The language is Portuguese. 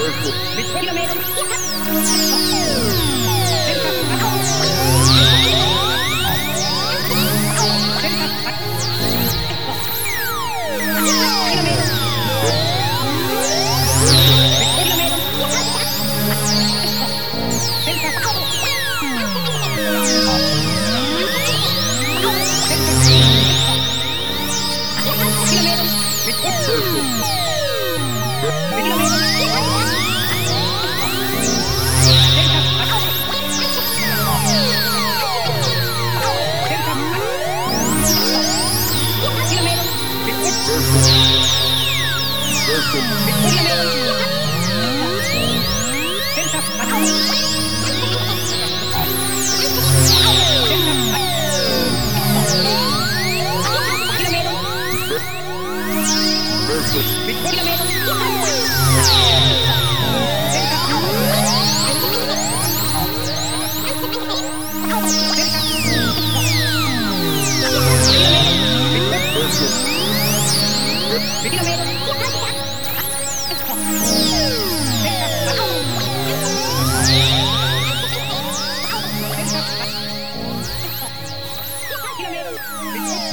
There's the... Video It's